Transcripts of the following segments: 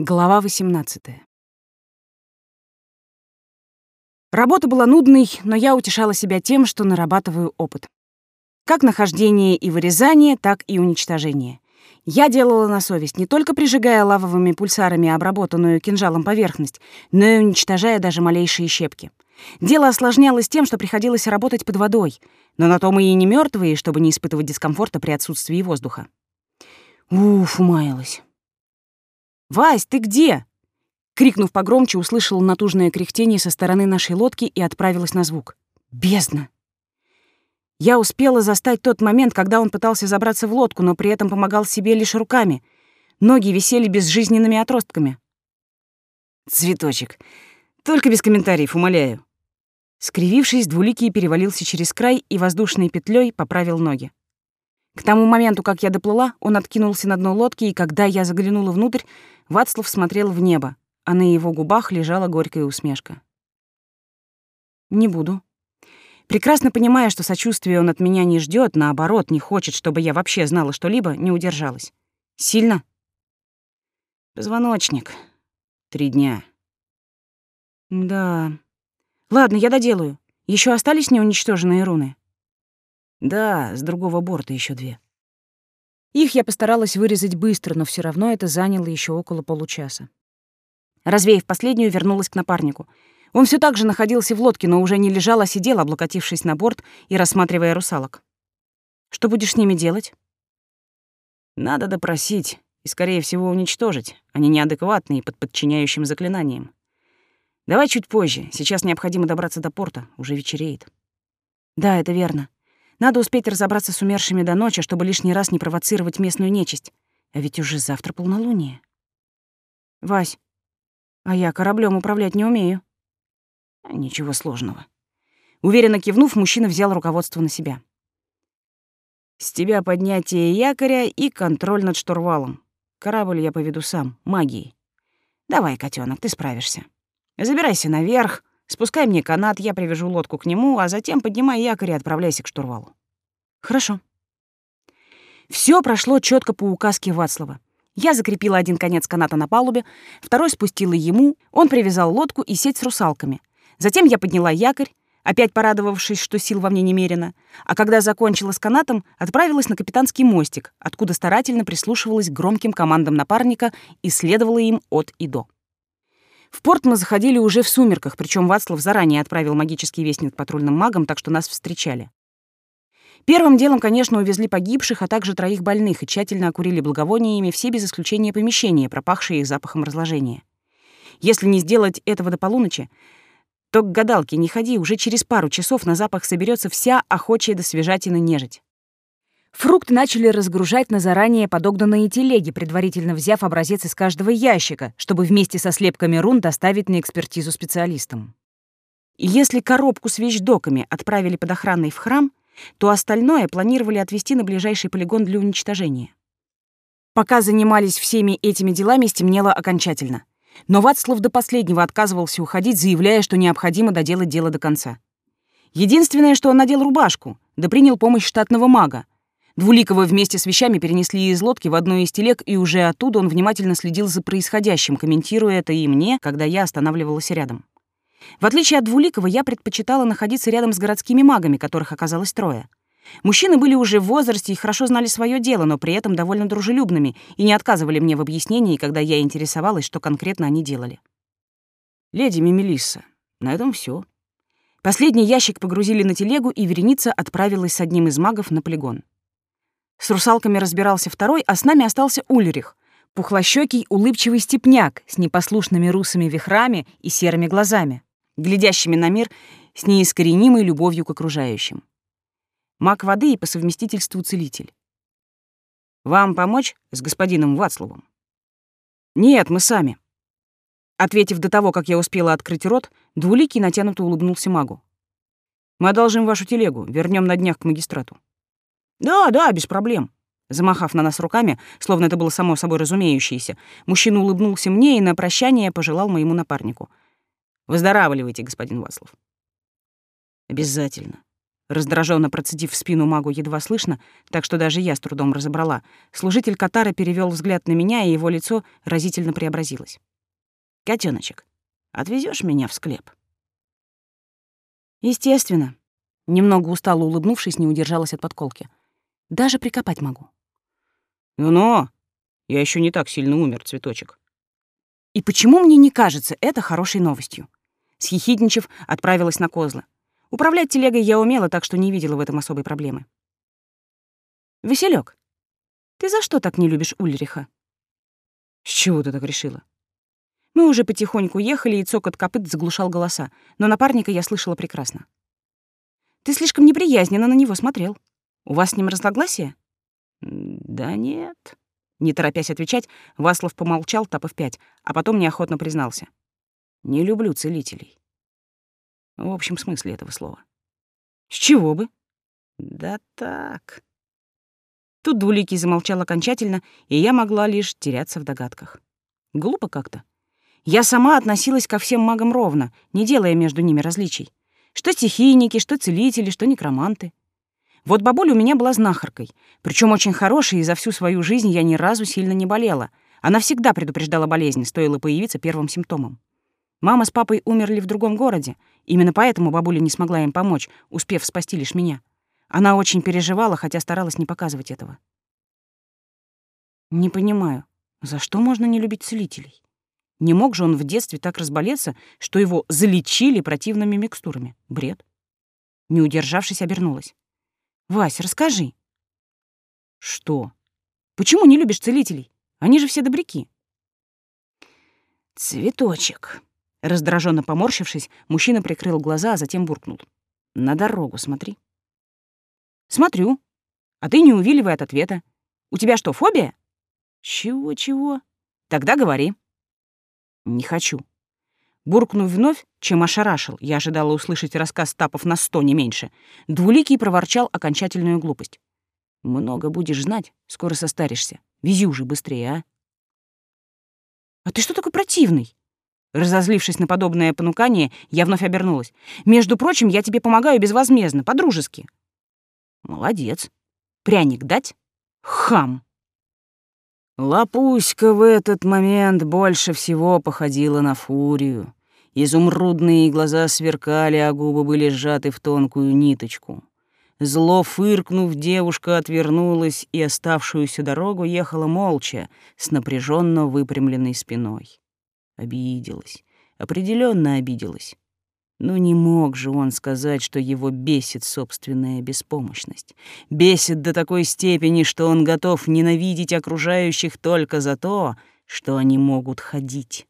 Глава 18. Работа была нудной, но я утешала себя тем, что нарабатываю опыт. Как нахождение и вырезание, так и уничтожение. Я делала на совесть, не только прижигая лавовыми пульсарами обработанную кинжалом поверхность, но и уничтожая даже малейшие щепки. Дело осложнялось тем, что приходилось работать под водой, но на то мы и не мертвые, чтобы не испытывать дискомфорта при отсутствии воздуха. Уф, умаялась. «Вась, ты где?» Крикнув погромче, услышала натужное кряхтение со стороны нашей лодки и отправилась на звук. «Бездна!» Я успела застать тот момент, когда он пытался забраться в лодку, но при этом помогал себе лишь руками. Ноги висели безжизненными отростками. «Цветочек, только без комментариев, умоляю». Скривившись, двуликий перевалился через край и воздушной петлей поправил ноги. К тому моменту, как я доплыла, он откинулся на дно лодки, и когда я заглянула внутрь, Вацлав смотрел в небо, а на его губах лежала горькая усмешка. «Не буду». Прекрасно понимая, что сочувствия он от меня не ждет, наоборот, не хочет, чтобы я вообще знала что-либо, не удержалась. «Сильно?» «Позвоночник. Три дня». «Да. Ладно, я доделаю. Еще остались неуничтоженные руны?» «Да, с другого борта еще две». Их я постаралась вырезать быстро, но все равно это заняло еще около получаса. Развеяв последнюю, вернулась к напарнику. Он все так же находился в лодке, но уже не лежал, а сидел, облокотившись на борт и рассматривая русалок. «Что будешь с ними делать?» «Надо допросить и, скорее всего, уничтожить. Они неадекватные под подчиняющим заклинанием. Давай чуть позже. Сейчас необходимо добраться до порта. Уже вечереет». «Да, это верно. Надо успеть разобраться с умершими до ночи, чтобы лишний раз не провоцировать местную нечисть. А ведь уже завтра полнолуние. Вась, а я кораблем управлять не умею. Ничего сложного. Уверенно кивнув, мужчина взял руководство на себя. С тебя поднятие якоря и контроль над штурвалом. Корабль я поведу сам, магией. Давай, котенок, ты справишься. Забирайся наверх, Спускай мне канат, я привяжу лодку к нему, а затем поднимай якорь и отправляйся к штурвалу. Хорошо. Все прошло четко по указке Вацлава. Я закрепила один конец каната на палубе, второй спустила ему, он привязал лодку и сеть с русалками. Затем я подняла якорь, опять порадовавшись, что сил во мне немерено, а когда закончила с канатом, отправилась на капитанский мостик, откуда старательно прислушивалась к громким командам напарника и следовала им от и до. В порт мы заходили уже в сумерках, причем Вацлав заранее отправил магический вестник патрульным магам, так что нас встречали. Первым делом, конечно, увезли погибших, а также троих больных и тщательно окурили благовониями все без исключения помещения, пропахшие их запахом разложения. Если не сделать этого до полуночи, то к гадалке не ходи, уже через пару часов на запах соберется вся охочая до свежатины нежить. Фрукты начали разгружать на заранее подогнанные телеги, предварительно взяв образец из каждого ящика, чтобы вместе со слепками рун доставить на экспертизу специалистам. Если коробку с вещдоками отправили под охраной в храм, то остальное планировали отвезти на ближайший полигон для уничтожения. Пока занимались всеми этими делами, стемнело окончательно. Но Вацлав до последнего отказывался уходить, заявляя, что необходимо доделать дело до конца. Единственное, что он надел рубашку, да принял помощь штатного мага, Двуликого вместе с вещами перенесли из лодки в одну из телег, и уже оттуда он внимательно следил за происходящим, комментируя это и мне, когда я останавливалась рядом. В отличие от Двуликова, я предпочитала находиться рядом с городскими магами, которых оказалось трое. Мужчины были уже в возрасте и хорошо знали свое дело, но при этом довольно дружелюбными и не отказывали мне в объяснении, когда я интересовалась, что конкретно они делали. «Леди Мимелисса, на этом все. Последний ящик погрузили на телегу, и вереница отправилась с одним из магов на полигон. С русалками разбирался второй, а с нами остался Ульрих, пухлощёкий, улыбчивый степняк с непослушными русыми вихрами и серыми глазами, глядящими на мир с неискоренимой любовью к окружающим. Маг воды и по совместительству целитель. «Вам помочь с господином Вацлавом?» «Нет, мы сами». Ответив до того, как я успела открыть рот, Двуликий натянуто улыбнулся магу. «Мы одолжим вашу телегу, вернем на днях к магистрату». «Да, да, без проблем». Замахав на нас руками, словно это было само собой разумеющееся, мужчина улыбнулся мне и на прощание пожелал моему напарнику. «Выздоравливайте, господин Васлов». «Обязательно. Раздраженно процедив в спину магу едва слышно, так что даже я с трудом разобрала, служитель Катара перевел взгляд на меня, и его лицо разительно преобразилось. Котеночек, отвезешь меня в склеп?» «Естественно». Немного устало улыбнувшись, не удержалась от подколки. «Даже прикопать могу». «Ну-ну, я еще не так сильно умер, цветочек». «И почему мне не кажется это хорошей новостью?» Схихидничав, отправилась на козлы. Управлять телегой я умела, так что не видела в этом особой проблемы. «Василёк, ты за что так не любишь Ульриха?» «С чего ты так решила?» Мы уже потихоньку ехали, и цокот копыт заглушал голоса, но напарника я слышала прекрасно. «Ты слишком неприязненно на него смотрел. У вас с ним разногласия?» «Да нет». Не торопясь отвечать, Васлов помолчал, тапов пять, а потом неохотно признался. «Не люблю целителей. В общем смысле этого слова. С чего бы? Да так. Тут Двуликий замолчал окончательно, и я могла лишь теряться в догадках. Глупо как-то. Я сама относилась ко всем магам ровно, не делая между ними различий. Что стихийники, что целители, что некроманты. Вот бабуля у меня была знахаркой, причем очень хорошей, и за всю свою жизнь я ни разу сильно не болела. Она всегда предупреждала болезнь, стоило появиться первым симптомом. Мама с папой умерли в другом городе, именно поэтому бабуля не смогла им помочь, успев спасти лишь меня. Она очень переживала, хотя старалась не показывать этого. Не понимаю, за что можно не любить целителей? Не мог же он в детстве так разболеться, что его залечили противными микстурами. Бред. Не удержавшись, обернулась. «Вась, расскажи». «Что? Почему не любишь целителей? Они же все добряки». «Цветочек», Раздраженно поморщившись, мужчина прикрыл глаза, а затем буркнул. «На дорогу смотри». «Смотрю. А ты не увиливай от ответа. У тебя что, фобия?» «Чего-чего? Тогда говори». «Не хочу». Буркнув вновь, чем ошарашил, я ожидала услышать рассказ Тапов на сто, не меньше, Двуликий проворчал окончательную глупость. «Много будешь знать, скоро состаришься. Вези уже быстрее, а?» «А ты что такой противный?» Разозлившись на подобное понукание, я вновь обернулась. «Между прочим, я тебе помогаю безвозмездно, по-дружески». «Молодец. Пряник дать? Хам!» Лапуська в этот момент больше всего походила на фурию. Изумрудные глаза сверкали, а губы были сжаты в тонкую ниточку. Зло фыркнув, девушка отвернулась и оставшуюся дорогу ехала молча, с напряженно выпрямленной спиной. Обиделась. определенно обиделась. Но не мог же он сказать, что его бесит собственная беспомощность. Бесит до такой степени, что он готов ненавидеть окружающих только за то, что они могут ходить.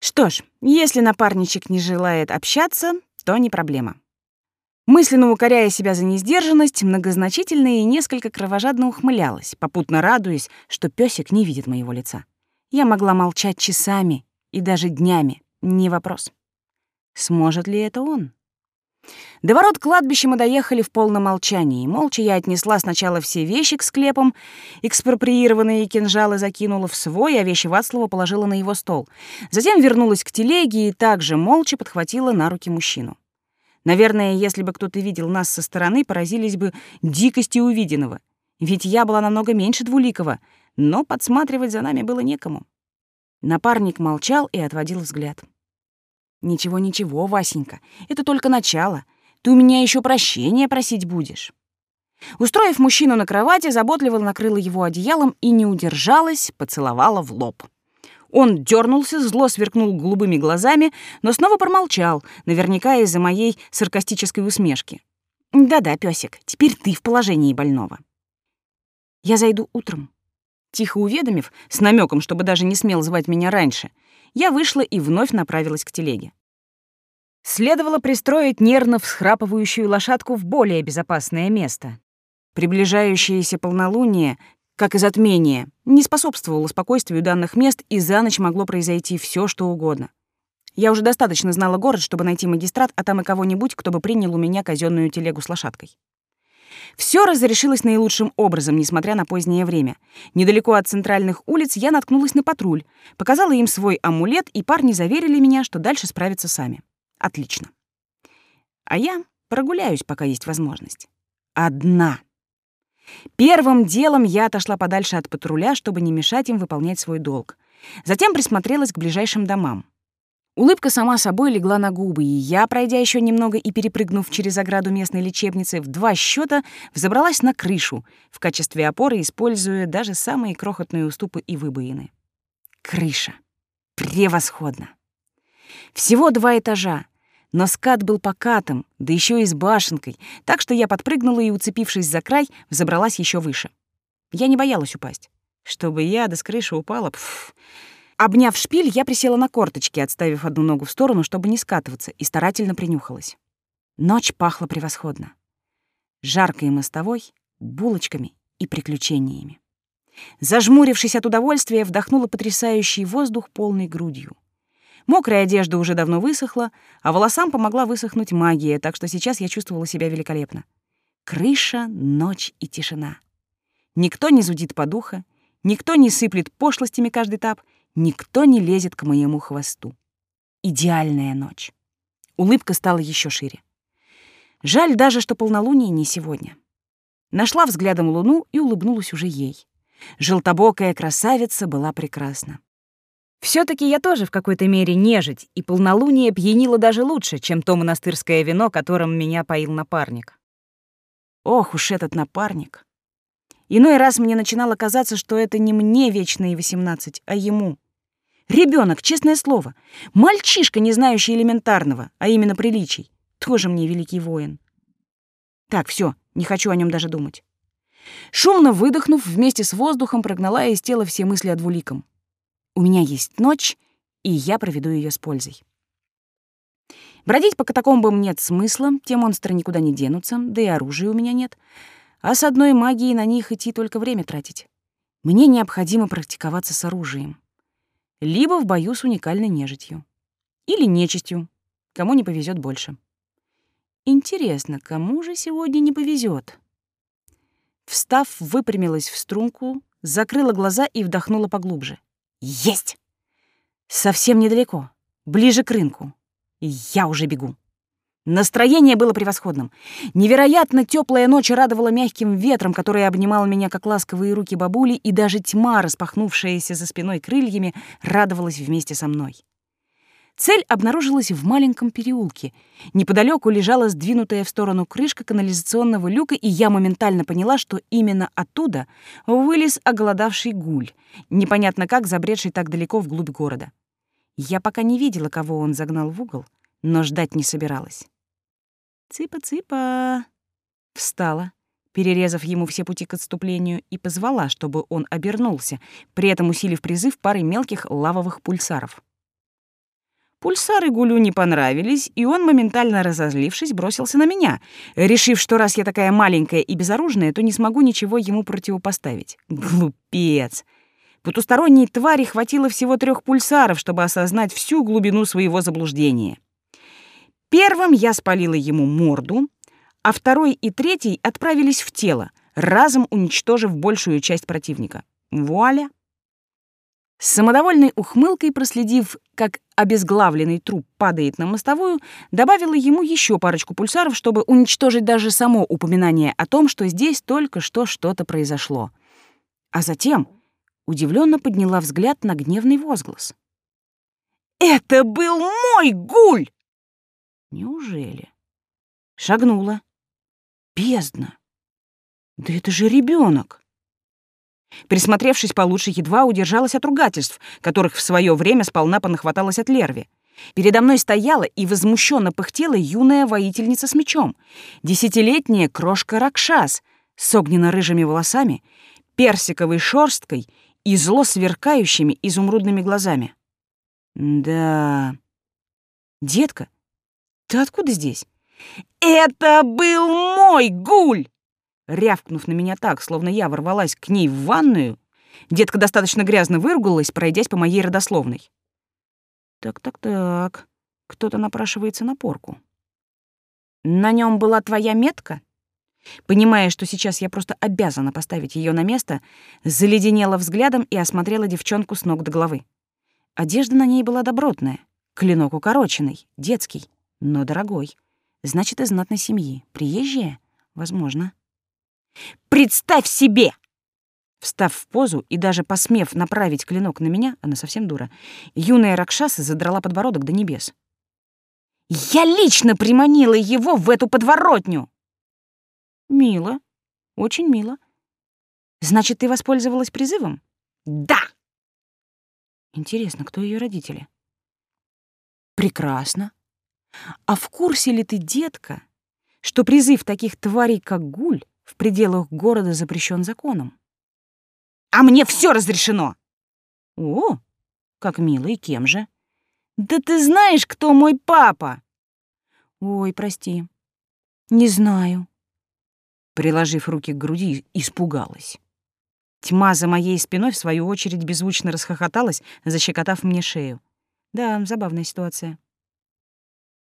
Что ж, если напарничек не желает общаться, то не проблема. Мысленно укоряя себя за несдержанность, многозначительно и несколько кровожадно ухмылялась, попутно радуясь, что песик не видит моего лица. Я могла молчать часами и даже днями, не вопрос. Сможет ли это он? До ворот кладбища мы доехали в полном молчании. Молча я отнесла сначала все вещи к склепам, экспроприированные кинжалы закинула в свой, а вещи Вацлава положила на его стол. Затем вернулась к телеге и также молча подхватила на руки мужчину. Наверное, если бы кто-то видел нас со стороны, поразились бы дикости увиденного. Ведь я была намного меньше Двуликова, но подсматривать за нами было некому. Напарник молчал и отводил взгляд. «Ничего, ничего, Васенька, это только начало. Ты у меня еще прощения просить будешь». Устроив мужчину на кровати, заботливо накрыла его одеялом и не удержалась, поцеловала в лоб. Он дернулся, зло сверкнул голубыми глазами, но снова промолчал, наверняка из-за моей саркастической усмешки. «Да-да, песик, теперь ты в положении больного». «Я зайду утром», Тихо уведомив, с намеком, чтобы даже не смел звать меня раньше, я вышла и вновь направилась к телеге. Следовало пристроить нервно всхрапывающую лошадку в более безопасное место. Приближающееся полнолуние, как и затмение, не способствовало спокойствию данных мест, и за ночь могло произойти все, что угодно. Я уже достаточно знала город, чтобы найти магистрат, а там и кого-нибудь, кто бы принял у меня казенную телегу с лошадкой. Все разрешилось наилучшим образом, несмотря на позднее время. Недалеко от центральных улиц я наткнулась на патруль, показала им свой амулет, и парни заверили меня, что дальше справятся сами. Отлично. А я Прогуляюсь, пока есть возможность. Одна. Первым делом я отошла подальше от патруля, чтобы не мешать им выполнять свой долг. Затем присмотрелась к ближайшим домам. Улыбка сама собой легла на губы, и я, пройдя еще немного и перепрыгнув через ограду местной лечебницы, в два счета взобралась на крышу, в качестве опоры используя даже самые крохотные уступы и выбоины. Крыша. Превосходно. Всего два этажа, но скат был покатым, да еще и с башенкой, так что я подпрыгнула и, уцепившись за край, взобралась еще выше. Я не боялась упасть. Чтобы я до с крыши упала, пф, Обняв шпиль, я присела на корточки, отставив одну ногу в сторону, чтобы не скатываться, и старательно принюхалась. Ночь пахла превосходно. Жаркой мостовой, булочками и приключениями. Зажмурившись от удовольствия, вдохнула потрясающий воздух полной грудью. Мокрая одежда уже давно высохла, а волосам помогла высохнуть магия, так что сейчас я чувствовала себя великолепно. Крыша, ночь и тишина. Никто не зудит по духа, никто не сыплет пошлостями каждый тап — Никто не лезет к моему хвосту. Идеальная ночь. Улыбка стала еще шире. Жаль даже, что полнолуние не сегодня. Нашла взглядом луну и улыбнулась уже ей. Желтобокая красавица была прекрасна. все таки я тоже в какой-то мере нежить, и полнолуние пьянило даже лучше, чем то монастырское вино, которым меня поил напарник. Ох уж этот напарник. Иной раз мне начинало казаться, что это не мне вечные восемнадцать, а ему — Ребенок, честное слово. Мальчишка, не знающий элементарного, а именно приличий. Тоже мне великий воин. Так, все, не хочу о нем даже думать. Шумно выдохнув, вместе с воздухом прогнала из тела все мысли о двуликом. У меня есть ночь, и я проведу ее с пользой. Бродить по катакомбам нет смысла, те монстры никуда не денутся, да и оружия у меня нет. А с одной магией на них идти только время тратить. Мне необходимо практиковаться с оружием либо в бою с уникальной нежитью. Или нечистью, кому не повезет больше. Интересно, кому же сегодня не повезет? Встав, выпрямилась в струнку, закрыла глаза и вдохнула поглубже. Есть! Совсем недалеко, ближе к рынку. Я уже бегу. Настроение было превосходным. Невероятно теплая ночь радовала мягким ветром, который обнимал меня, как ласковые руки бабули, и даже тьма, распахнувшаяся за спиной крыльями, радовалась вместе со мной. Цель обнаружилась в маленьком переулке. Неподалеку лежала сдвинутая в сторону крышка канализационного люка, и я моментально поняла, что именно оттуда вылез оголодавший гуль, непонятно как забредший так далеко вглубь города. Я пока не видела, кого он загнал в угол, но ждать не собиралась. «Цыпа-цыпа!» Встала, перерезав ему все пути к отступлению, и позвала, чтобы он обернулся, при этом усилив призыв парой мелких лавовых пульсаров. Пульсары Гулю не понравились, и он, моментально разозлившись, бросился на меня, решив, что раз я такая маленькая и безоружная, то не смогу ничего ему противопоставить. Глупец! Потусторонней твари хватило всего трех пульсаров, чтобы осознать всю глубину своего заблуждения. Первым я спалила ему морду, а второй и третий отправились в тело, разом уничтожив большую часть противника. Вуаля! С самодовольной ухмылкой, проследив, как обезглавленный труп падает на мостовую, добавила ему еще парочку пульсаров, чтобы уничтожить даже само упоминание о том, что здесь только что что-то произошло. А затем удивленно подняла взгляд на гневный возглас. «Это был мой гуль!» Неужели? Шагнула. Бездна. Да это же ребенок. Присмотревшись получше, едва удержалась от ругательств, которых в свое время сполна понахваталась от Лерви. Передо мной стояла и возмущенно пыхтела юная воительница с мечом, десятилетняя крошка Ракшас с огненно-рыжими волосами, персиковой шорсткой и зло сверкающими изумрудными глазами. Да, детка, ты откуда здесь? Это был мой гуль! Рявкнув на меня так, словно я ворвалась к ней в ванную, детка достаточно грязно выругалась, пройдясь по моей родословной. Так-так-так, кто-то напрашивается на порку. На нем была твоя метка? Понимая, что сейчас я просто обязана поставить ее на место, заледенела взглядом и осмотрела девчонку с ног до головы. Одежда на ней была добротная, клинок укороченный, детский но дорогой, Значит, из знатной семьи. Приезжая? Возможно. «Представь себе!» Встав в позу и даже посмев направить клинок на меня, она совсем дура, юная Ракшаса задрала подбородок до небес. «Я лично приманила его в эту подворотню!» «Мило, очень мило. Значит, ты воспользовалась призывом?» «Да!» Интересно, кто ее родители? Прекрасно. А в курсе ли ты, детка, что призыв таких тварей, как Гуль, в пределах города запрещен законом? А мне все разрешено. О, как мило, и кем же? Да ты знаешь, кто мой папа? Ой, прости. Не знаю. Приложив руки к груди, испугалась. Тьма за моей спиной, в свою очередь, беззвучно расхохоталась, защекотав мне шею. Да, забавная ситуация.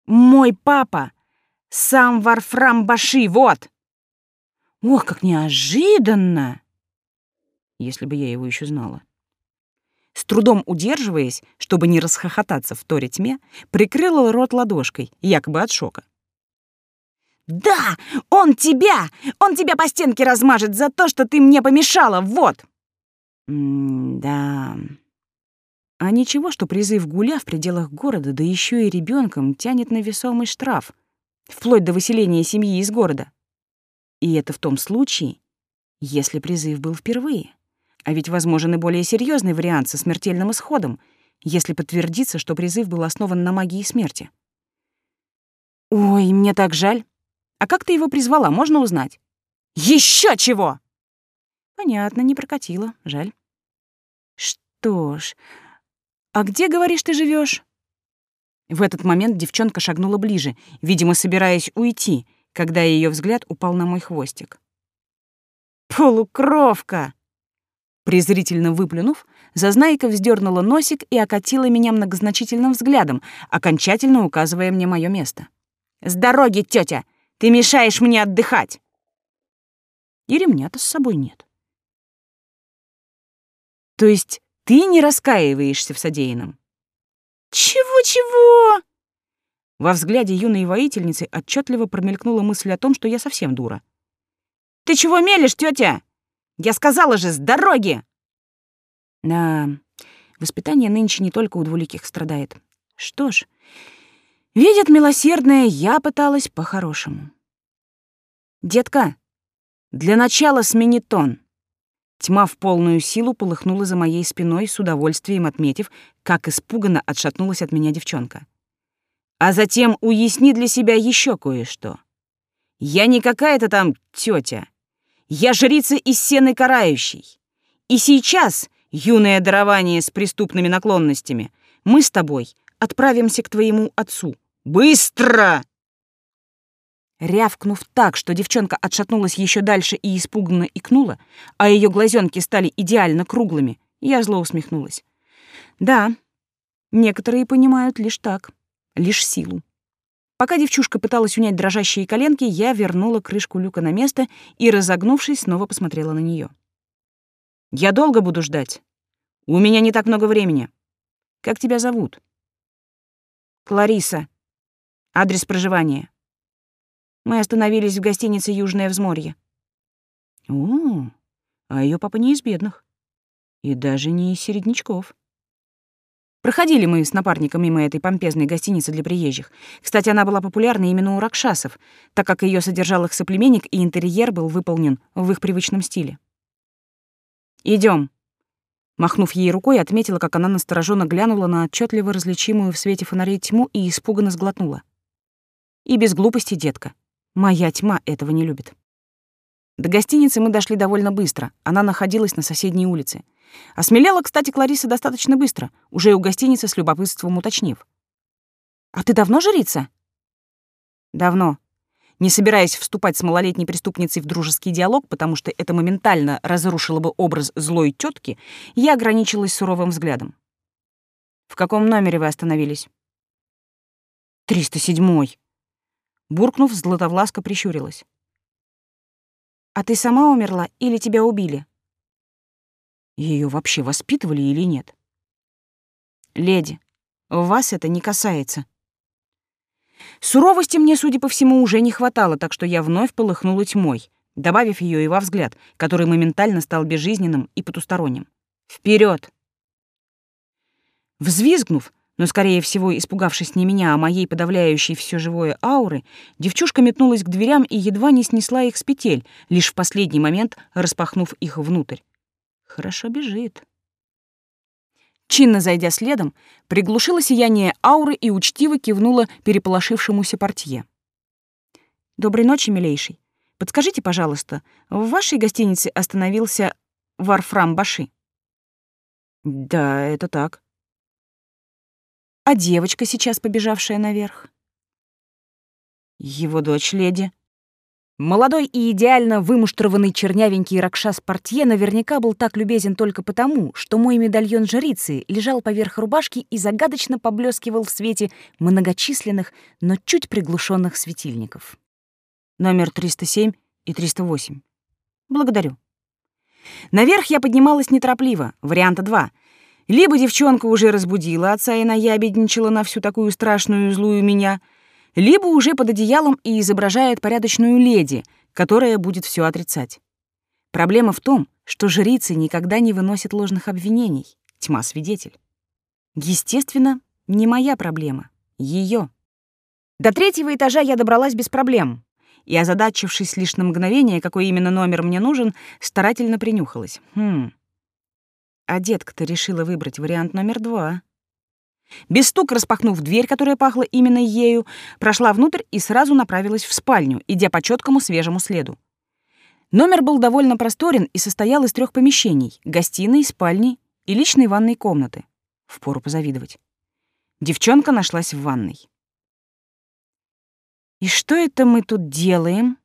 «Мой папа! Сам Варфрам Баши, вот!» «Ох, как неожиданно!» Если бы я его еще знала. С трудом удерживаясь, чтобы не расхохотаться в торе тьме, прикрыла рот ладошкой, якобы от шока. «Да, он тебя! Он тебя по стенке размажет за то, что ты мне помешала, вот!» «М-да...» А ничего, что призыв гуля в пределах города, да еще и ребенком тянет на весомый штраф, вплоть до выселения семьи из города. И это в том случае, если призыв был впервые. А ведь возможен и более серьезный вариант со смертельным исходом, если подтвердится, что призыв был основан на магии смерти. «Ой, мне так жаль. А как ты его призвала, можно узнать?» Еще чего!» «Понятно, не прокатило. Жаль». «Что ж, а где, говоришь, ты живешь? В этот момент девчонка шагнула ближе, видимо, собираясь уйти, когда ее взгляд упал на мой хвостик. «Полукровка!» Презрительно выплюнув, Зазнайка вздернула носик и окатила меня многозначительным взглядом, окончательно указывая мне мое место. «С дороги, тетя! Ты мешаешь мне отдыхать!» И ремня-то с собой нет. То есть ты не раскаиваешься в содеянном? Чего-чего? Во взгляде юной воительницы отчетливо промелькнула мысль о том, что я совсем дура. Ты чего мелешь, тетя? Я сказала же, с дороги! Да, воспитание нынче не только у двуликих страдает. Что ж, видят милосердное, я пыталась по-хорошему. Детка, для начала смени тон. Тьма в полную силу полыхнула за моей спиной, с удовольствием отметив, как испуганно отшатнулась от меня девчонка. А затем уясни для себя еще кое-что. Я не какая-то там тетя. Я жрица из сены карающей. И сейчас, юное дарование с преступными наклонностями, мы с тобой отправимся к твоему отцу. Быстро! Рявкнув так, что девчонка отшатнулась еще дальше и испуганно икнула, а ее глазенки стали идеально круглыми, я зло усмехнулась. Да, некоторые понимают лишь так, лишь силу. Пока девчушка пыталась унять дрожащие коленки, я вернула крышку люка на место и, разогнувшись, снова посмотрела на нее. «Я долго буду ждать. У меня не так много времени. Как тебя зовут?» «Клариса. Адрес проживания». Мы остановились в гостинице «Южное взморье». О, а ее папа не из бедных. И даже не из середнячков. Проходили мы с напарником мимо этой помпезной гостиницы для приезжих. Кстати, она была популярна именно у ракшасов, так как ее содержал их соплеменник, и интерьер был выполнен в их привычном стиле. Идем. Махнув ей рукой, отметила, как она настороженно глянула на отчетливо различимую в свете фонарей тьму и испуганно сглотнула. И без глупости, детка. Моя тьма этого не любит. До гостиницы мы дошли довольно быстро. Она находилась на соседней улице. Осмелела, кстати, Клариса достаточно быстро, уже у гостиницы с любопытством уточнив. «А ты давно жрица?» «Давно», не собираясь вступать с малолетней преступницей в дружеский диалог, потому что это моментально разрушило бы образ злой тетки, я ограничилась суровым взглядом. «В каком номере вы остановились?» «Триста седьмой», Буркнув, Златовласка прищурилась. «А ты сама умерла или тебя убили?» Ее вообще воспитывали или нет? «Леди, вас это не касается». Суровости мне, судя по всему, уже не хватало, так что я вновь полыхнула тьмой, добавив ее и во взгляд, который моментально стал безжизненным и потусторонним. Вперед! Взвизгнув, но, скорее всего, испугавшись не меня, а моей подавляющей все живое ауры, девчушка метнулась к дверям и едва не снесла их с петель, лишь в последний момент распахнув их внутрь. Хорошо бежит. Чинно зайдя следом, приглушила сияние ауры и учтиво кивнула переполошившемуся портье. «Доброй ночи, милейший. Подскажите, пожалуйста, в вашей гостинице остановился Варфрам Баши?» «Да, это так», а девочка, сейчас побежавшая наверх? Его дочь леди. Молодой и идеально вымуштрованный чернявенький Ракшас Портье наверняка был так любезен только потому, что мой медальон жрицы лежал поверх рубашки и загадочно поблескивал в свете многочисленных, но чуть приглушенных светильников. Номер 307 и 308. Благодарю. Наверх я поднималась неторопливо, варианта два — либо девчонка уже разбудила отца и наябедничала на всю такую страшную и злую меня, либо уже под одеялом и изображает порядочную леди, которая будет все отрицать. Проблема в том, что жрицы никогда не выносят ложных обвинений. Тьма свидетель. Естественно, не моя проблема, ее. До третьего этажа я добралась без проблем, и, озадачившись лишь на мгновение, какой именно номер мне нужен, старательно принюхалась. Хм, а детка-то решила выбрать вариант номер два. Без стука распахнув дверь, которая пахла именно ею, прошла внутрь и сразу направилась в спальню, идя по четкому свежему следу. Номер был довольно просторен и состоял из трех помещений — гостиной, спальни и личной ванной комнаты. Впору позавидовать. Девчонка нашлась в ванной. «И что это мы тут делаем?»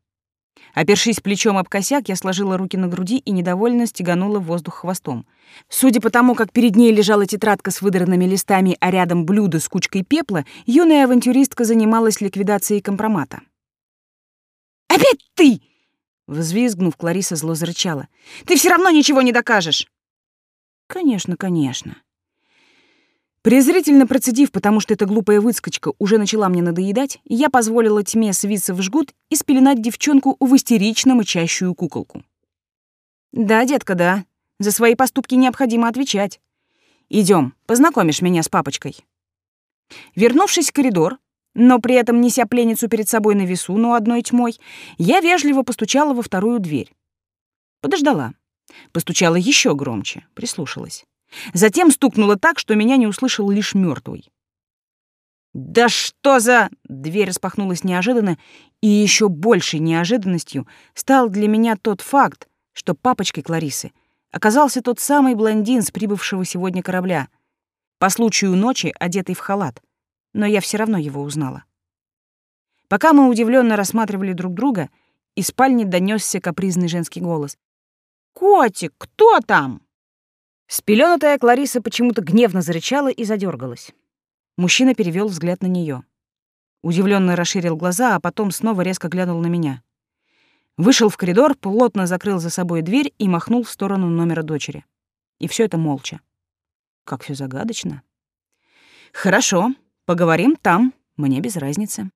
Опершись плечом об косяк, я сложила руки на груди и недовольно стеганула воздух хвостом. Судя по тому, как перед ней лежала тетрадка с выдранными листами, а рядом блюдо с кучкой пепла, юная авантюристка занималась ликвидацией компромата. «Опять ты!» Взвизгнув, Клариса зло зарычала. «Ты все равно ничего не докажешь!» «Конечно, конечно. Презрительно процедив, потому что эта глупая выскочка уже начала мне надоедать, я позволила тьме свиться в жгут и спеленать девчонку в истерично мычащую куколку. «Да, детка, да. За свои поступки необходимо отвечать. Идем, познакомишь меня с папочкой». Вернувшись в коридор, но при этом неся пленницу перед собой на весу, но одной тьмой, я вежливо постучала во вторую дверь. Подождала. Постучала еще громче, прислушалась. Затем стукнуло так, что меня не услышал лишь мертвый. «Да что за...» — дверь распахнулась неожиданно, и еще большей неожиданностью стал для меня тот факт, что папочкой Кларисы оказался тот самый блондин с прибывшего сегодня корабля, по случаю ночи одетый в халат, но я все равно его узнала. Пока мы удивленно рассматривали друг друга, из спальни донесся капризный женский голос. «Котик, кто там?» Спеленутая Клариса почему-то гневно зарычала и задергалась. Мужчина перевел взгляд на нее. Удивленно расширил глаза, а потом снова резко глянул на меня. Вышел в коридор, плотно закрыл за собой дверь и махнул в сторону номера дочери. И все это молча. Как все загадочно. Хорошо, поговорим там, мне без разницы.